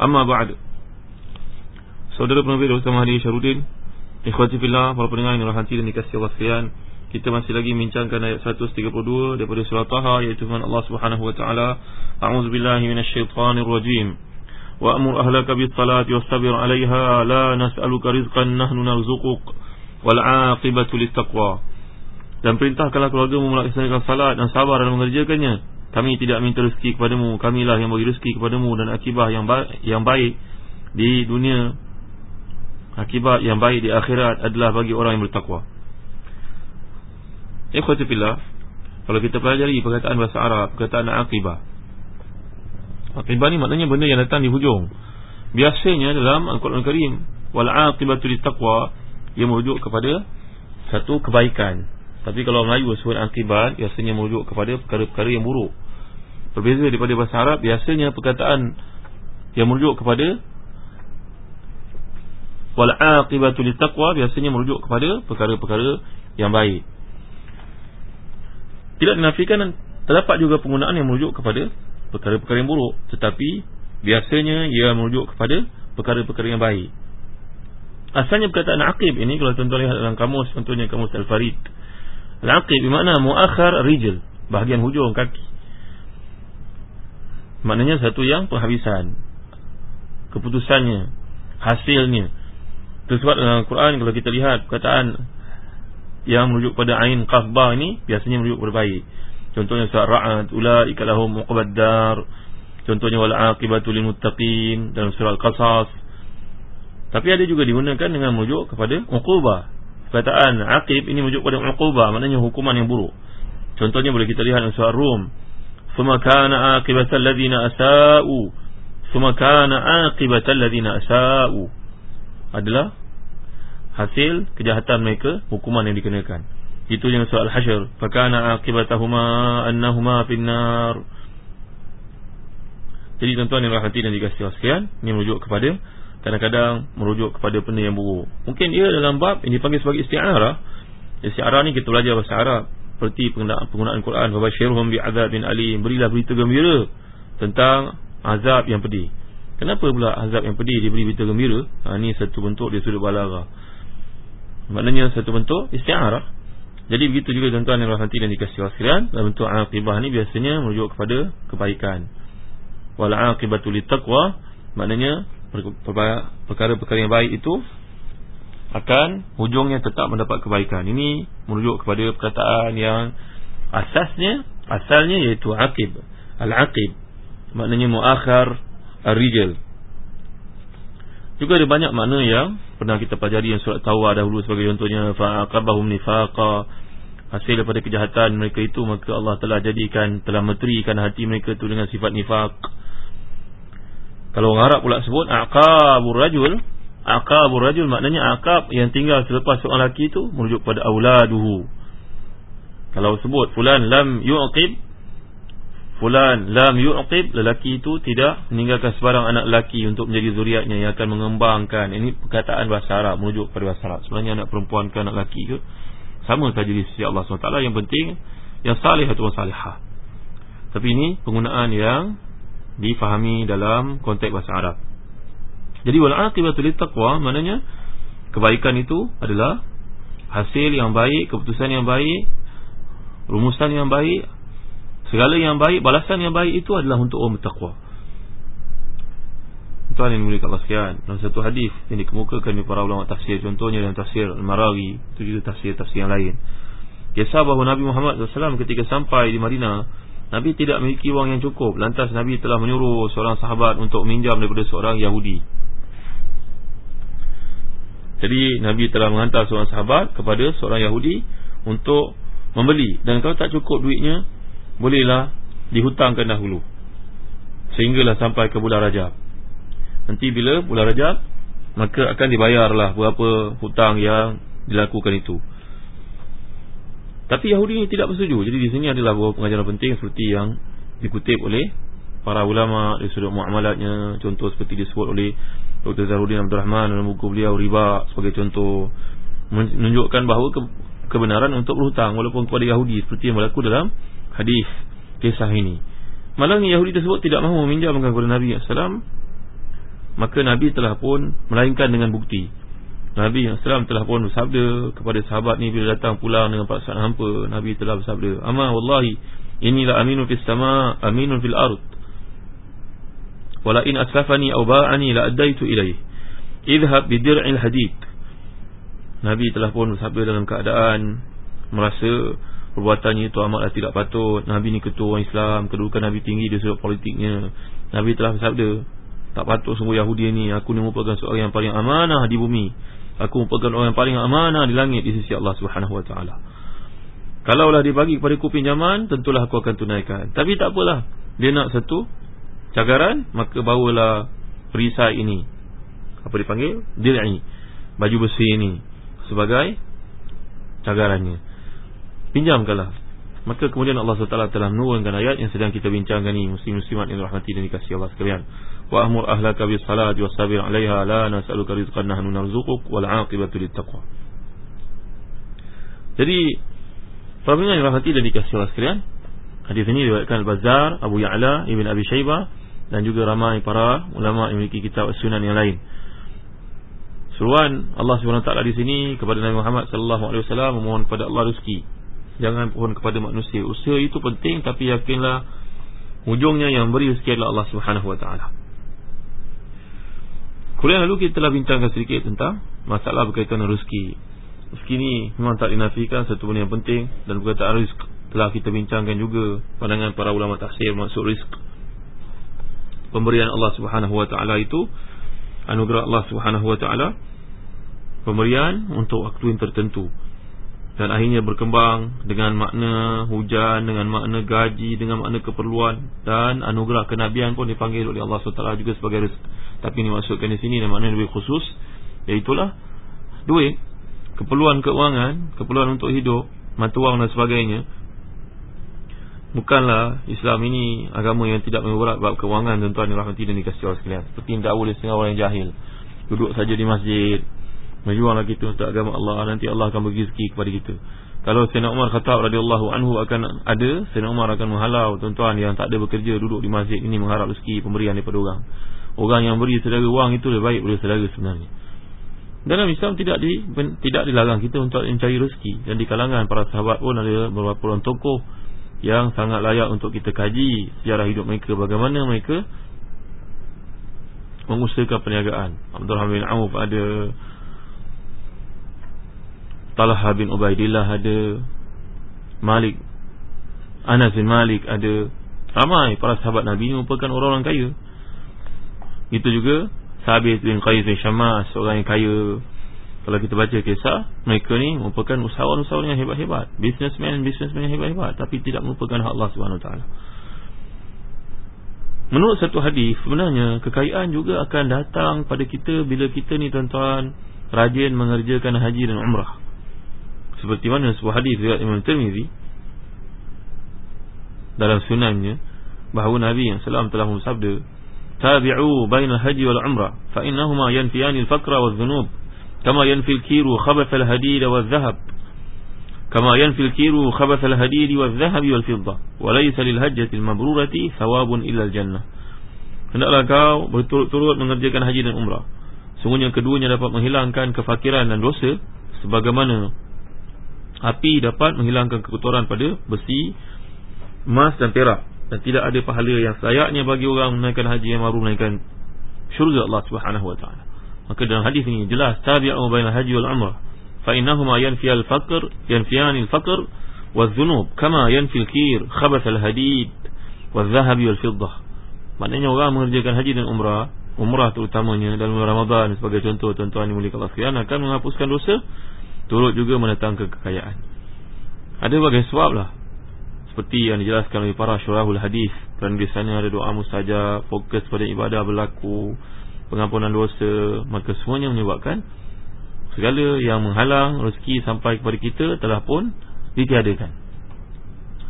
Amma ba'du. Saudara penerbit Dr. Mahdi Syarudin, ikhwati fillah, para pendengar yang dirahmati dan dikasih Allah sekalian, kita masih lagi membincangkan ayat 132 daripada surah Taha iaitu firman Allah Subhanahu wa taala, a'udzu billahi minasyaitonir rajim. وأمر أهلك بالصلاة واستبر عليها لا نسألك رزقا نحن نرزقك والعاقبة للتقوى dan perintahkanlah keluarga memulakan salat dan sabar dalam mengerjakannya kami tidak minta rezeki kepadamu, kamilah yang bagi rezeki kepadamu dan akibat yang baik yang baik di dunia. Akibat yang baik di akhirat adalah bagi orang yang bertakwa. Ikhwati fillah, kalau kita pelajari perkataan bahasa Arab, perkataan akibah. Aqibah ni maknanya benda yang datang di hujung. Biasanya dalam Al-Quran Al-Karim Wal'aqibatu taqwa Ia merujuk kepada Satu kebaikan. Tapi kalau Melayu sebut akibat Biasanya merujuk kepada perkara-perkara yang buruk Berbeza daripada bahasa Arab Biasanya perkataan Yang merujuk kepada Wal'aqibatu taqwa Biasanya merujuk kepada perkara-perkara yang baik. Tidak dinafikan Terdapat juga penggunaan yang merujuk kepada perkara-perkara yang buruk tetapi biasanya ia merujuk kepada perkara-perkara yang baik. Asalnya perkataan aqib ini kalau tuan-tuan lihat dalam kamus contohnya kamus al-farid. Al-aqib bermakna muakhar rijl bahagian hujung kaki maknanya satu yang penghabisan. Keputusannya hasilnya. Sebab dalam Al-Quran kalau kita lihat perkataan yang merujuk pada ain qaf ba ini biasanya merujuk kepada baik Contohnya Ra'ad Ula'ika lahum uqbad dar. Contohnya wal aqibatu lil muttaqin. Dalam surat Qasas Tapi ada juga digunakan dengan merujuk kepada Uqubah. Perkataan aqib ini merujuk kepada uqubah Maknanya hukuman yang buruk. Contohnya boleh kita lihat dalam surat Rum Suma kana aqibatal ladhina asa'u. Suma kana aqibatal ladhina asa'u. Adalah Hasil kejahatan mereka Hukuman yang dikenakan. Itu yang soal hasyr. Fakana aqibatahuma annahuma finnar. Jadi tuan-tuan yang rahmati dan dikasihi sekalian ini merujuk kepada kadang-kadang merujuk kepada benda yang buruk. Mungkin ia dalam bab ini dipanggil sebagai isti'arah. Isti'arah ni kita belajar bahasa Arab seperti penggunaan, penggunaan Quran. Babashirhum bi'adzabin alim. Berilah berita gembira tentang azab yang pedih. Kenapa pula azab yang pedih diberi berita gembira? Ha, ini satu bentuk dia sudut balaghah. Maknanya satu bentuk isti'arah. Jadi begitu juga tuan-tuan yang rahmati dan dikasihi sekalian, dalam bentuk aqibah ni biasanya merujuk kepada kebaikan. Wal aqibatu littaqwa, maknanya perkara-perkara yang baik itu akan hujungnya tetap mendapat kebaikan. Ini merujuk kepada perkataan yang asasnya asalnya iaitu aqib. Al-aqib maknanya muakhar ar-rijal. Juga ada banyak makna yang pernah kita pelajari yang surat Tawbah dahulu sebagai contohnya fa'aqabahum nifaqa hasil daripada kejahatan mereka itu maka Allah telah jadikan telah meterikan hati mereka itu dengan sifat nifak kalau orang Arab pula sebut aqabur rajul aqabur rajul maknanya aqab yang tinggal selepas seorang lelaki itu merujuk pada auladuhu. Kalau sebut fulan lam yu'qib fulan lam yu'qib lelaki itu tidak meninggalkan sebarang anak lelaki untuk menjadi zuriatnya yang akan mengembangkan. Ini perkataan bahasa Arab merujuk pada bahasa Arab. Sebenarnya anak perempuan ke anak lelaki ke sama saja di sisi Allah SWT. Yang penting yang salih atau salihah. Tapi ini penggunaan yang difahami dalam konteks bahasa Arab jadi wal aqibatu littaqwa maknanya kebaikan itu adalah hasil yang baik keputusan yang baik rumusan yang baik segala yang baik balasan yang baik itu adalah untuk orang bertakwa. Tuan-tuan yang mulia Allah sekalian Dalam satu hadis yang dikemukakan oleh para ulama tafsir Contohnya dalam tafsir Al-Marawi Itu juga tafsir-tafsir yang lain. Kisah bahawa Nabi Muhammad SAW ketika sampai di Madinah Nabi tidak memiliki wang yang cukup. Lantas Nabi telah menyuruh seorang sahabat Untuk minjam daripada seorang Yahudi Jadi Nabi telah menghantar seorang sahabat Kepada seorang Yahudi Untuk membeli. Dan kalau tak cukup duitnya Bolehlah dihutangkan dahulu. Sehinggalah sampai ke bulan Rajab. Nanti bila bulan Rajab Maka akan dibayarlah berapa hutang yang dilakukan itu. Tapi Yahudi ini tidak bersetuju. Jadi di sini adalah beberapa pengajaran penting Seperti yang dikutip oleh para ulama Di sudut muamalatnya Contoh seperti disebut oleh Dr. Zahruddin Abdul Rahman Dalam buku beliau Riba sebagai contoh Menunjukkan bahawa ke, kebenaran untuk berhutang Walaupun kepada Yahudi Seperti yang berlaku dalam hadis kisah ini Malangnya Yahudi tersebut tidak mahu meminjamkan kepada Nabi SAW Maka Nabi telah pun melainkan dengan bukti Nabi SAW telah pun bersabda kepada sahabat ni Bila datang pulang dengan perasaan hampa Nabi telah bersabda Amma wallahi inilah aminun fil sama aminun fil ard Wala in aslafani au ba'ani la addaitu ilaih Idhab bidir'il hadid Nabi telah pun bersabda dalam keadaan Merasa perbuatannya itu amatlah tidak patut. Nabi ni ketua orang Islam kedudukan Nabi tinggi di sudut politiknya. Nabi telah bersabda tak patut sungguh Yahudi ni aku ni merupakan seorang yang paling amanah di bumi. Aku merupakan orang yang paling amanah di langit di sisi Allah Subhanahu wa taala. Kalaulah dibagi kepada ku pinjaman tentulah aku akan tunaikan. Tapi tak apalah dia nak satu cagaran maka bawalah perisai ini. Apa dipanggil? Dir'i. Baju besi ini sebagai cagarannya. Pinjamkanlah. Maka kemudian Allah SWT telah menurunkan ayat yang sedang kita bincangkan ini. Muslim-muslimat yang rahmati dan dikasihi Allah sekalian. Wa amur ahlaka bis salati was sabir 'alaiha la nas'aluka rizqan nahnu narzuquk wal 'aqibatu lit taqwa. Jadi Pemimpin yang rahmati dan dikasihi Allah sekalian Hadis ini diriwayatkan Al-Bazzar, Abu Ya'la, Ibn Abi Shaybah Dan juga ramai para ulama yang memiliki kitab sunan yang lain. Seruan Allah SWT di sini kepada Nabi Muhammad SAW Memohon kepada Allah rezeki. Jangan pohon kepada manusia. Usaha itu penting Tapi yakinlah Ujungnya yang beri rezeki adalah Allah subhanahu wa ta'ala. Kuliah lalu kita telah bincangkan sedikit tentang Masalah berkaitan dengan rezeki. Rezeki ini memang tak dinafikan Satu benda yang penting Dan berkaitan rezeki. Telah kita bincangkan juga Pandangan para ulama tafsir Maksud rezeki Pemberian Allah subhanahu wa ta'ala itu Anugerah Allah subhanahu wa ta'ala Pemberian untuk waktu yang tertentu dan akhirnya berkembang dengan makna hujan, dengan makna gaji, dengan makna keperluan dan anugerah kenabian pun dipanggil oleh Allah SWT juga sebagai rezeki. Tapi ini maksudkan di sini dan makna lebih khusus, iaitulah duit, keperluan keuangan, keperluan untuk hidup, mata wang dan sebagainya. Bukanlah Islam ini agama yang tidak memberat bab keuangan tuan-tuan yang rahmati dan dikasih Allah sekalian. Seperti yang dakwah oleh setengah orang yang jahil. Duduk saja di masjid, Berjuanglah kita untuk agama Allah Nanti Allah akan bagi rezeki kepada kita Kalau Sayyidina Umar Khattab radhiyallahu anhu akan ada Sayyidina Umar akan menghalau tuan-tuan yang tak ada bekerja Duduk di masjid ini mengharap rezeki pemberian daripada orang Orang yang beri saudara wang itu lebih baik daripada saudara sebenarnya Dalam Islam tidak di, tidak dilarang kita untuk mencari rezeki Dan di kalangan para sahabat pun ada beberapa orang tokoh Yang sangat layak untuk kita kaji Sejarah hidup mereka Bagaimana mereka Mengusahakan perniagaan. Abdul Hamid Auf ada Talha bin Ubaidillah ada Malik Anas bin Malik ada. Ramai para sahabat Nabi ini merupakan orang-orang kaya. Itu juga Sabit bin Qais bin Syamas Seorang yang kaya Kalau kita baca kisah Mereka ni merupakan usahawan-usahawan yang hebat-hebat. Businessman-businessman yang hebat-hebat. Tapi tidak merupakan hak Allah SWT Menurut satu hadis Sebenarnya kekayaan juga akan datang pada kita Bila kita ni tuan-tuan Rajin mengerjakan haji dan umrah. Seperti mana sebuah hadis riwayat Imam Tirmizi dalam sunannya bahawa Nabi yang salam telah bersabda tabi'u bainal haji wal umrah fa innahuma yanfiyani al-faqra wal dhunub wal dhahab kama yanfi al-kiru khabath al-hadid wal dhahab wal fidda wa laysa lil hajjati al-mabrurati thawabun illa al-jannah hendaklah kau berturut-turut mengerjakan haji dan umrah. Sungguhnya keduanya dapat menghilangkan kefakiran dan dosa sebagaimana api dapat menghilangkan kekotoran pada besi, emas dan perak. Dan tidak ada pahala yang selayaknya bagi orang menunaikan haji yang baru menunaikan syurga Allah Subhanahu wa taala. Maka dalam hadis ini jelas tabi'u bainal haji wal umrah fa innahuma yanfi al faqr yanfiyan al faqr wal dhunub kama yanfi al kir khabath al hadid wal dhahab wal fiddah. Maknanya orang mengerjakan haji dan umrah, umrah terutamanya dalam bulan Ramadan sebagai contoh tuan-tuan yang mulia Allah sekalian akan menghapuskan dosa turut juga mendatangkan kekayaan. Ada berbagai sebab lah seperti yang dijelaskan oleh para syurahul hadis kerana di sana ada doa mustajab fokus pada ibadah berlaku pengampunan dosa maka semuanya menyebabkan segala yang menghalang rezeki sampai kepada kita telah pun ditiadakan.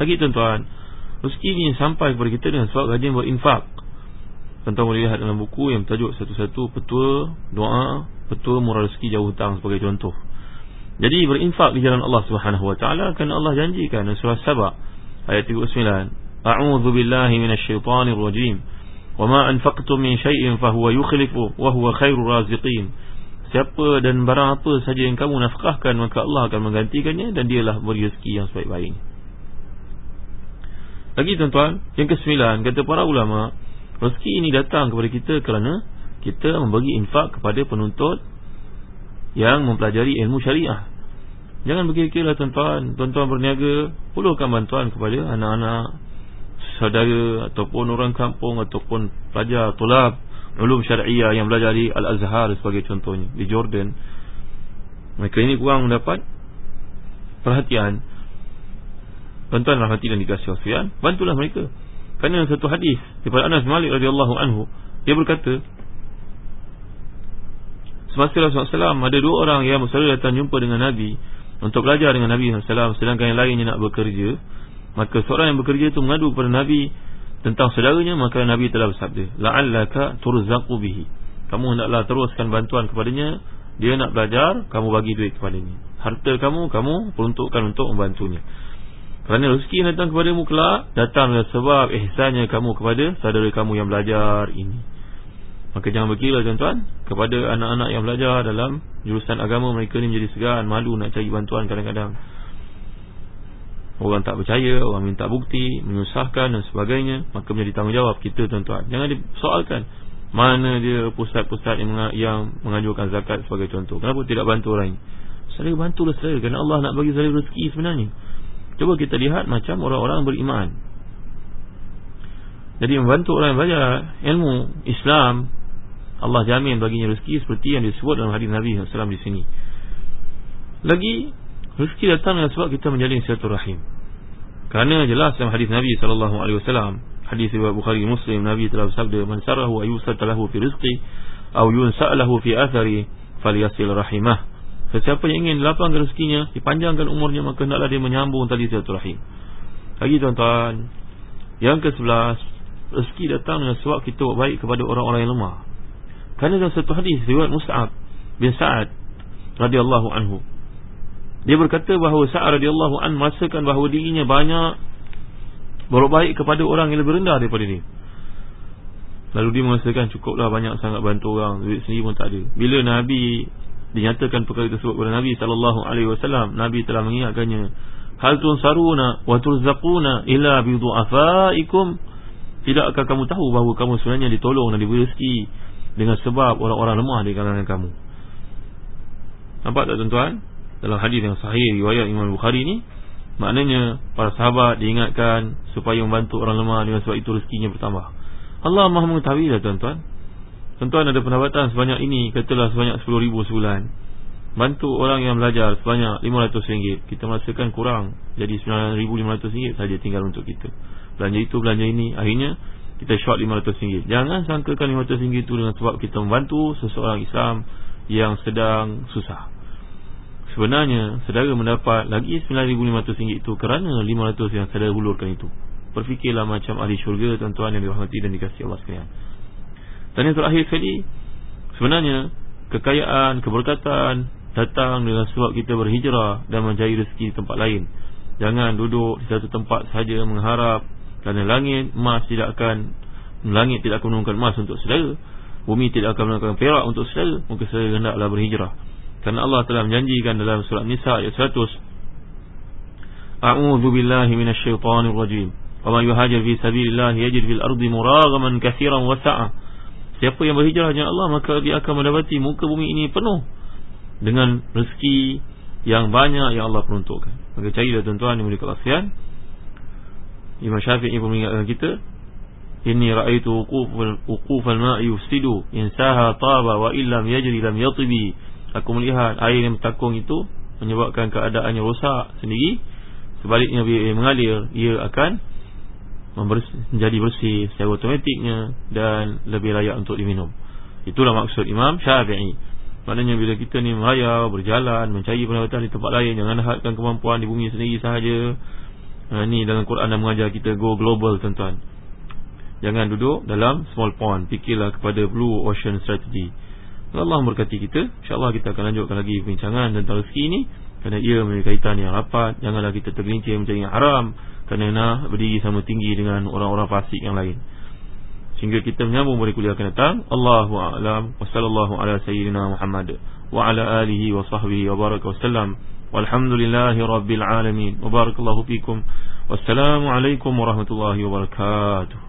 Lagi tuan-tuan rezeki ini sampai kepada kita dengan sebab rajin berinfak. Tuan-tuan boleh lihat dalam buku yang bertajuk satu-satu petua doa petua murah rezeki jauh hutang sebagai contoh. Jadi berinfak di jalan Allah Subhanahu wa taala kerana Allah janjikan surah Sabah ayat 39 a'udzu billahi minasyaitonir rajim wama anfaqtum min shay'in fahuwa yukhlifu wa huwa khairur raziqin siapa dan barang apa saja yang kamu nafkahkan maka Allah akan menggantikannya dan dialah beri rezeki yang sebaik-baiknya. Lagi tuan-tuan yang kesembilan kata para ulama rezeki ini datang kepada kita kerana kita membagi infak kepada penuntut yang mempelajari ilmu syariah. Jangan berkira-kira tuan-tuan Tuan-tuan berniaga Perlukan bantuan kepada anak-anak Saudara Ataupun orang kampung Ataupun pelajar Tulab Ulum syariah yang belajar di Al-Azhar Sebagai contohnya Di Jordan Mereka ini kurang mendapat Perhatian. Tuan-tuan rahmati dan dikasih wasian Bantulah mereka. Kerana satu hadis Daripada Anas Malik radhiyallahu anhu Dia berkata Semasa Rasulullah SAW Ada dua orang yang Selalu datang jumpa dengan Nabi untuk belajar dengan Nabi SAW sedangkan yang lainnya nak bekerja maka seorang yang bekerja itu mengadu kepada Nabi tentang saudaranya maka Nabi telah bersabda la'allaka turzaqu bihi. Kamu hendaklah teruskan bantuan kepadanya dia nak belajar kamu bagi duit kepadanya. Harta kamu kamu peruntukkan untuk membantunya. Kerana rezeki yang datang kepadamu kelak datang dengan sebab ihsannya kamu kepada saudara kamu yang belajar ini. Maka jangan berkira tuan-tuan Kepada anak-anak yang belajar dalam Jurusan agama mereka ni menjadi segan Malu nak cari bantuan kadang-kadang Orang tak percaya Orang minta bukti Menyusahkan dan sebagainya Maka menjadi tanggungjawab kita tuan-tuan. Jangan disoalkan Mana dia pusat-pusat yang, yang mengajukan zakat sebagai contoh. Kenapa tidak bantu orang ini Saya bantulah saya Kerana Allah nak bagi saya rezeki sebenarnya. Cuba kita lihat macam orang-orang beriman. Jadi membantu orang yang belajar ilmu Islam Allah jamin baginya rezeki seperti yang disebut dalam hadis Nabi SAW di sini. Lagi rezeki datang dengan sebab kita menjalin silaturahim. Kerana jelas dalam hadis Nabi SAW, hadis riwayat Bukhari Muslim Nabi telah bersabda, "Man sarahu ayyusat lahu fi rizqi aw yunsa'lahu fi athari falyasil rahimah." Sesiapa yang ingin lapangkan rezekinya, dipanjangkan umurnya, maka hendaklah dia menyambung tali silaturahim. Lagi tuan-tuan, yang ke-11, rezeki datang dengan sebab kita buat baik kepada orang-orang yang lemah. Kerana dalam satu hadis riwayat Mus'ab bin Sa'ad radhiyallahu anhu dia berkata bahawa Sa'ad radhiyallahu an merasakan bahawa dirinya banyak berbuat baik kepada orang yang lebih rendah daripada dia. Lalu dia merasakan cukuplah banyak sangat bantu orang, duit sendiri pun tak ada. Bila Nabi dinyatakan perkara tersebut kepada Nabi sallallahu alaihi wasallam, Nabi telah mengingatkannya, "Hal tunsaruna wa turzaquna illa bi du'afaikum?" Tidakkah kamu tahu bahawa kamu sebenarnya ditolong dan diberi rezeki dengan sebab orang-orang lemah di kalangan kamu. Nampak tak tuan-tuan? Dalam hadis yang sahih riwayat Imam Bukhari ni, maknanya para sahabat diingatkan supaya membantu orang lemah dengan sebab itu rezekinya bertambah. Allah Maha mengetahui dah tuan-tuan. Tuan-tuan ada pendapatan sebanyak ini, katalah sebanyak 10 ribu sebulan. Bantu orang yang belajar sebanyak RM500. Kita merasakan kurang. Jadi RM9,500 saja tinggal untuk kita. Belanja itu, belanja ini. Akhirnya kita short RM500 Jangan sangkakan RM500 itu dengan sebab kita membantu seseorang Islam yang sedang susah Sebenarnya saudara mendapat lagi RM9,500 itu kerana RM500 yang saudara hulurkan itu. Berfikirlah macam ahli syurga tuan-tuan yang dirahmati dan dikasih Allah sekalian. Dan yang terakhir sekali Sebenarnya kekayaan, keberkatan datang dengan sebab kita berhijrah dan mencari rezeki di tempat lain. Jangan duduk di satu tempat sahaja mengharap kerana langit emas tidak akan Langit tidak akan menurunkan emas untuk saudara. Bumi tidak akan menurunkan perak untuk saudara. Maka saudara hendaklah berhijrah Kerana Allah telah menjanjikan dalam surat Nisa ayat 100 A'udhu billahi minasyaitanir rajim Wa man yuhajir fi sabilillah yajid fil ardi muragaman kathiran wasa'a Siapa yang berhijrah dengan Allah Maka dia akan mendapati muka bumi ini penuh Dengan rezeki Yang banyak yang Allah peruntukkan. Maka carilah tuan-tuan yang mulia kasihan. Imam Syafi'i pun mengingatkan kita Inni ra'aitu uquf al-ma'i yufsidu Insaha taba wa illam yajri lam yatibi Aku melihat air yang bertakung itu Menyebabkan keadaannya rosak sendiri Sebaliknya bila ia mengalir Ia akan menjadi bersih secara otomatiknya Dan lebih layak untuk diminum. Itulah maksud Imam Syafi'i. Maknanya bila kita ni merayau, berjalan Mencari pendapatan di tempat lain Jangan hadkan kemampuan di bumi sendiri sahaja ha, Ini dalam Quran dah mengajar kita Go global tuan-tuan. Jangan duduk dalam small pond. Fikirlah kepada blue ocean strategy Allah berkati kita. InsyaAllah kita akan lanjutkan lagi perbincangan tentang rezeki ini. Kerana ia memiliki kaitan yang rapat. Janganlah kita tergelincir mencari yang haram. Kerana berdiri sama tinggi dengan orang-orang fasik yang lain. Sehingga kita menyambung pada kuliah akan datang. Allahu'alam Wa sallallahu ala sayyidina Muhammad. Wa ala alihi wa sahbihi wa baraka wa sallam. Walhamdulillahi rabbil alamin. Wa barakallahu fikum. Wassalamualaikum warahmatullahi wabarakatuh